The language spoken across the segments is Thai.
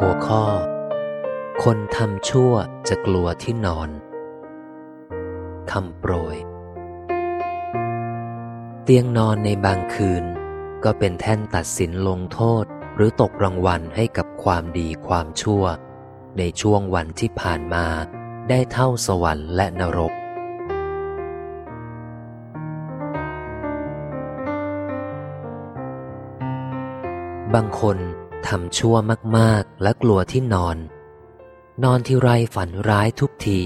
หัวข้อ คนทำชั่วจะกลัวที่นอนคำโปรย เตียงนอนในบางคืน ก็เป็นแท่นตัดสินลงโทษหรือตกรางวัลให้กับความดีความชั่ว ในช่วงวันที่ผ่านมาได้เท่าสวรรค์และนรก บางคน ทำชั่วมากๆ และกลัวที่นอน นอนที่ไรฝันร้ายทุกที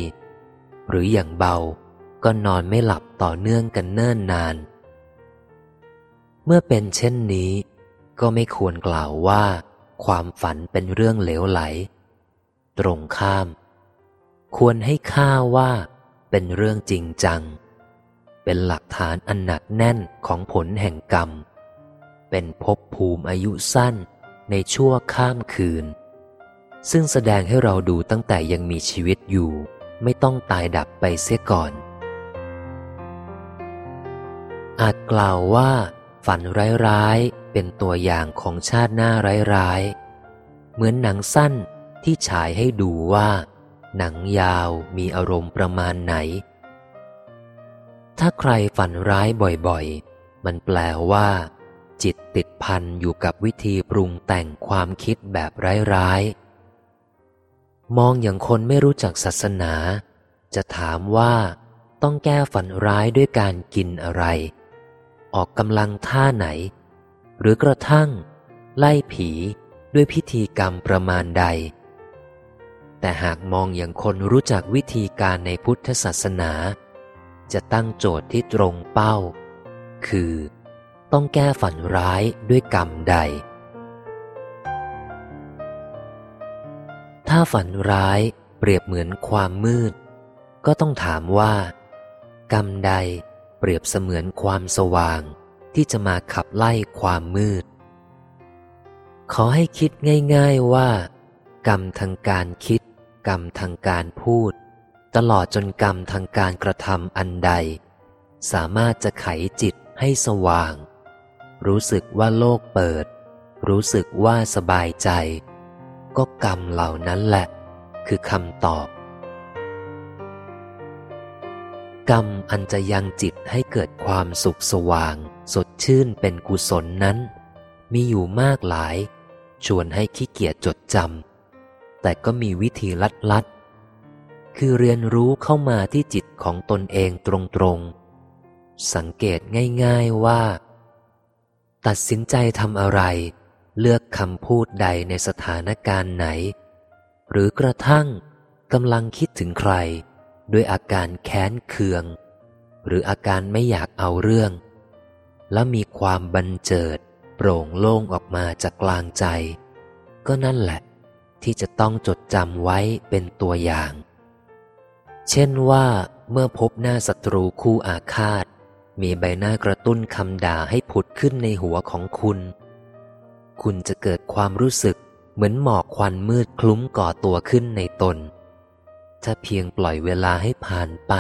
หรืออย่างเบาก็นอนไม่หลับต่อเนื่องกันเนิ่นนาน เมื่อเป็นเช่นนี้ ก็ไม่ควรกล่าวว่า ความฝันเป็นเรื่องเหลวไหล ตรงข้าม ควรให้ค่าว่า เป็นเรื่องจริงจัง เป็นหลักฐานอันหนักแน่นของผลแห่งกรรม เป็นภพภูมิอายุสั้น ในชั่วข้ามคืน ซึ่งแสดงให้เราดูตั้งแต่ยังมีชีวิตอยู่ ไม่ต้องตายดับไปเสียก่อน อาจกล่าวว่า ฝันร้ายๆ เป็นตัวอย่างของชาติหน้าร้ายๆ เหมือนหนังสั้นที่ฉายให้ดูว่า หนังยาวมีอารมณ์ประมาณไหน ถ้าใครฝันร้ายบ่อยๆ มันแปลว่า จิตติดพันอยู่กับวิธีปรุงแต่งความคิดแบบร้ายๆ มองอย่างคนไม่รู้จักศาสนา จะถามว่าต้องแก้ฝันร้ายด้วยการกินอะไร ออกกำลังท่าไหน หรือกระทั่ง ไล่ผีด้วยพิธีกรรมประมาณใด แต่หากมองอย่างคนรู้จักวิธีการในพุทธศาสนา จะตั้งโจทย์ที่ตรงเป้า คือ ต้องแก้ฝันร้ายด้วยกรรมใด ถ้าฝันร้ายเปรียบเหมือนความมืด ก็ต้องถามว่า กรรมใดเปรียบเสมือนความสว่างที่จะมาขับไล่ความมืด ขอให้คิดง่าย ๆว่า กรรมทางการคิด กรรมทางการพูด ตลอดจนกรรมทางการกระทำอันใด สามารถจะไขจิตให้สว่าง รู้สึกว่าโลกเปิด รู้สึกว่าสบายใจ ก็กรรมเหล่านั้นแหละ คือคำตอบ กรรมอันจะยังจิตให้เกิดความสุขสว่าง สดชื่นเป็นกุศลนั้น มีอยู่มากหลาย ชวนให้ขี้เกียจจดจำแต่ก็มีวิธีลัดลัดคือเรียนรู้เข้ามาที่จิตของตนเองตรงๆ สังเกตง่ายๆว่า ตัดสินใจทำอะไร เลือกคำพูดใดในสถานการณ์ไหน หรือกระทั่งกำลังคิดถึงใคร ด้วยอาการแค้นเคือง หรืออาการไม่อยากเอาเรื่อง และมีความบันเจิด โปร่งโล่งออกมาจากกลางใจ ก็นั่นแหละ ที่จะต้องจดจำไว้เป็นตัวอย่าง เช่นว่าเมื่อพบหน้าศัตรูคู่อาฆาต มีใบหน้ากระตุ้นคำด่าให้ผุดขึ้นในหัวของคุณ คุณจะเกิดความรู้สึกเหมือนหมอกควันมืดคลุ้มก่อตัวขึ้นในตน ถ้าเพียงปล่อยเวลาให้ผ่านไป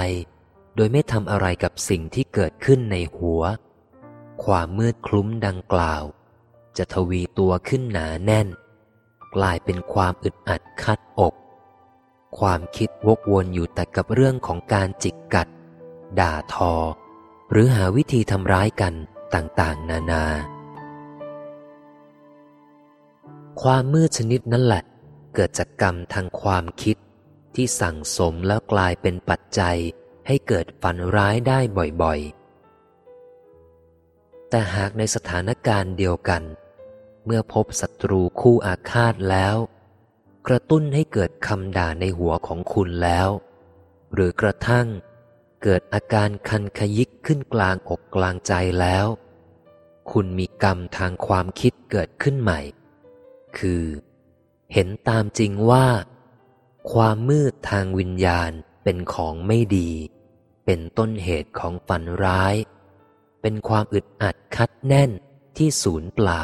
โดยไม่ทำอะไรกับสิ่งที่เกิดขึ้นในหัว ความมืดคลุ้มดังกล่าว จะทวีตัวขึ้นหนาแน่น กลายเป็นความอึดอัดคัดอก ความคิดวกวนอยู่แต่กับเรื่องของการจิกกัด ด่าทอ หรือหาวิธีทำร้ายกันต่างๆ นานา ความมืดชนิดนั้นแหละ เกิดจากกรรมทางความคิด ที่สั่งสมแล้วกลายเป็นปัจจัยให้เกิดฝันร้ายได้บ่อยๆ แต่หากในสถานการณ์เดียวกัน เมื่อพบศัตรูคู่อาฆาตแล้ว กระตุ้นให้เกิดคำด่าในหัวของคุณแล้ว หรือกระทั่ง เกิดอาการคันขยิกขึ้นกลางอกกลางใจแล้ว คุณมีกรรมทางความคิดเกิดขึ้นใหม่ คือ เห็นตามจริงว่า ความมืดทางวิญญาณเป็นของไม่ดี เป็นต้นเหตุของฝันร้าย เป็นความอึดอัดคัดแน่นที่ศูนย์เปล่า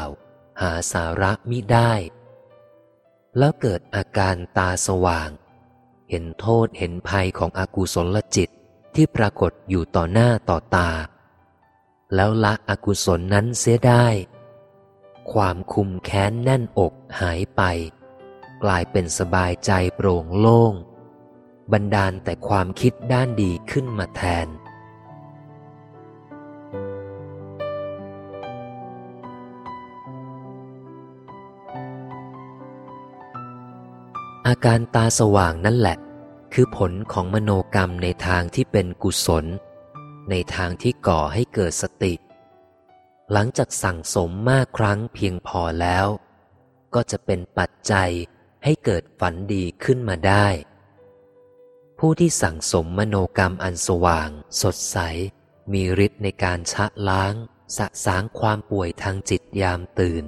หาสาระมิได้ แล้วเกิดอาการตาสว่าง เห็นโทษเห็นภัยของอากุศลจิต ที่ปรากฏอยู่ต่อหน้าต่อตา แล้วละอกุศลนั้นเสียได้ ความคุมแค้นแน่นอกหายไป กลายเป็นสบายใจโปร่งโล่ง บันดาลแต่ความคิดด้านดีขึ้นมาแทนอาการตาสว่างนั่นแหละ คือผลของมโนกรรมในทางที่เป็นกุศล ในทางที่ก่อให้เกิดสติ หลังจากสั่งสมมากครั้งเพียงพอแล้ว ก็จะเป็นปัจจัยให้เกิดฝันดีขึ้นมาได้ ผู้ที่สั่งสมมโนกรรมอันสว่าง สดใส มีฤทธิ์ในการชะล้าง สะสางความป่วยทางจิตยามตื่น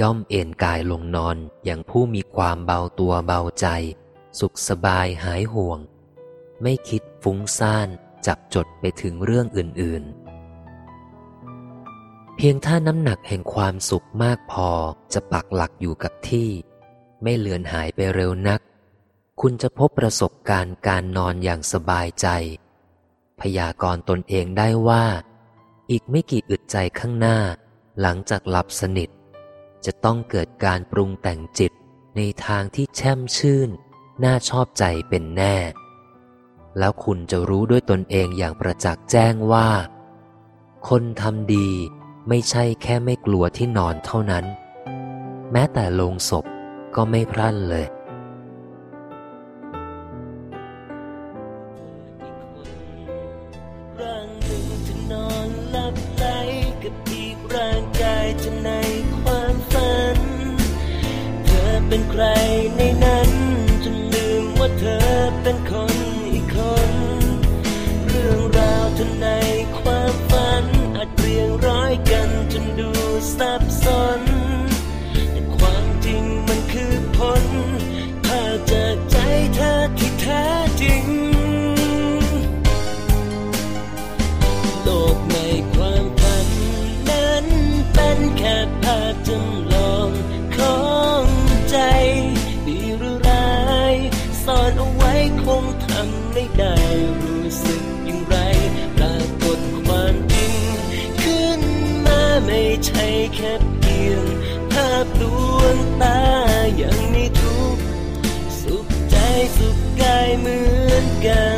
ย่อมเอนกายลงนอนอย่างผู้มีความเบาตัวเบาใจ สุขสบายหายห่วง ไม่คิดฟุ้งซ่านจับจดไปถึงเรื่องอื่น ๆ เพียงถ้าน้ำหนักแห่งความสุขมากพอจะปักหลักอยู่กับที่ ไม่เลือนหายไปเร็วนัก คุณจะพบประสบการณ์การนอนอย่างสบายใจ พยากรณ์ตนเองได้ว่า อีกไม่กี่อึดใจข้างหน้า หลังจากหลับสนิท จะต้องเกิดการปรุงแต่งจิตในทางที่แช่มชื่น น่าชอบใจเป็นแน่ แล้วคุณจะรู้ด้วยตนเองอย่างประจักษ์แจ้งว่า คนทำดีไม่ใช่แค่ไม่กลัวที่นอนเท่านั้น แม้แต่ลงศพก็ไม่พลั้นเลย ใช่แค่เพียงภาพลวงตายังมีทุกสุขใจสุขกายเหมือนกัน